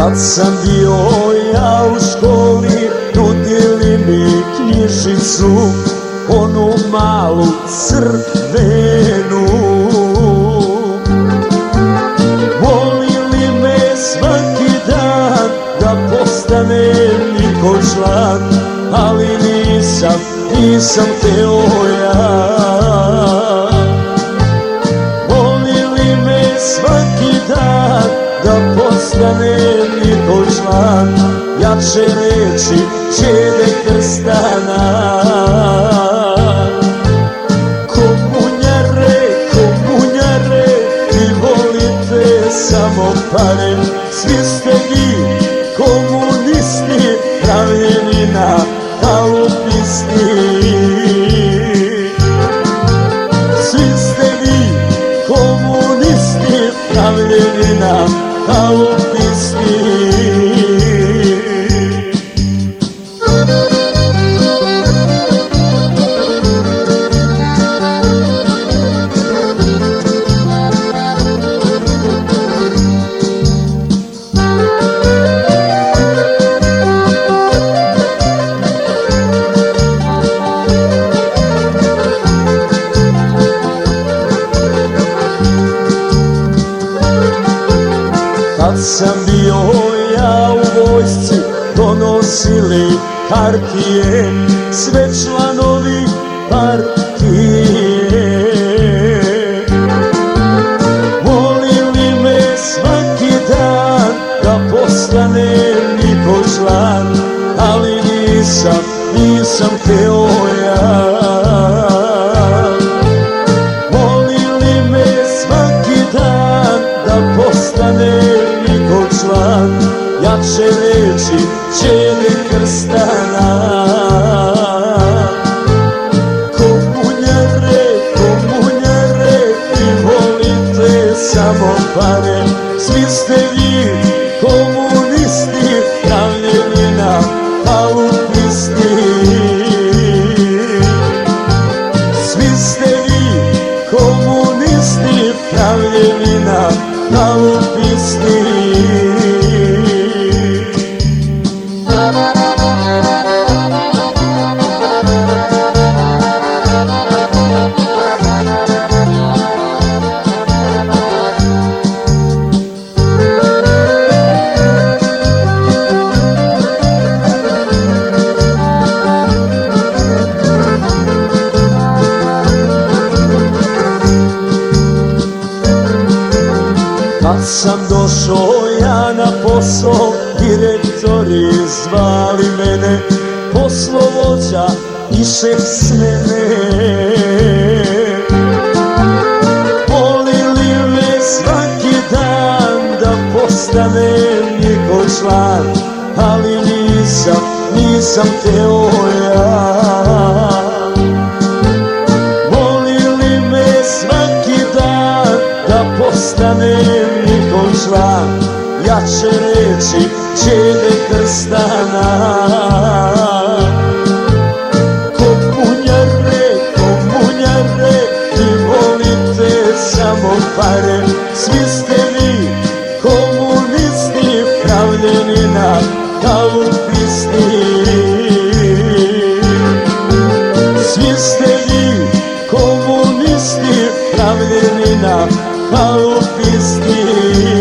Kad sam bio ja u školi Nudili mi knjižicu Onu malu crvenu. Volili me svaki dan Da postanem niko član Ali nisam, nisam teo ja. Volili me svaki dan Da postanem član Jače reči čede krstana. Komunjare, komunjare Vi volite samo pare. Svi ste vi komunisti Pravljeni na kalupisti Svi ste vi komunisti Pravljeni na kalupisti Sam bio ja u vojsci Donosili partije Sve članovi partije. Volili me svaki dan Da postanem njihov član Ali nisam, nisam teo ja. Volili me da postane Sam došao ja na posao Direktori zvali mene Poslovođa i šef s mene Volili me svaki dan Da postanem njihov član Ali nisam, nisam teo ja Jače reči čede krstana Komunjare, komunjare Vi volite samo pare. Svi ste vi komunisti Pravljeni na kalupisti svi ste vi komunisti pravljeni na kalupisti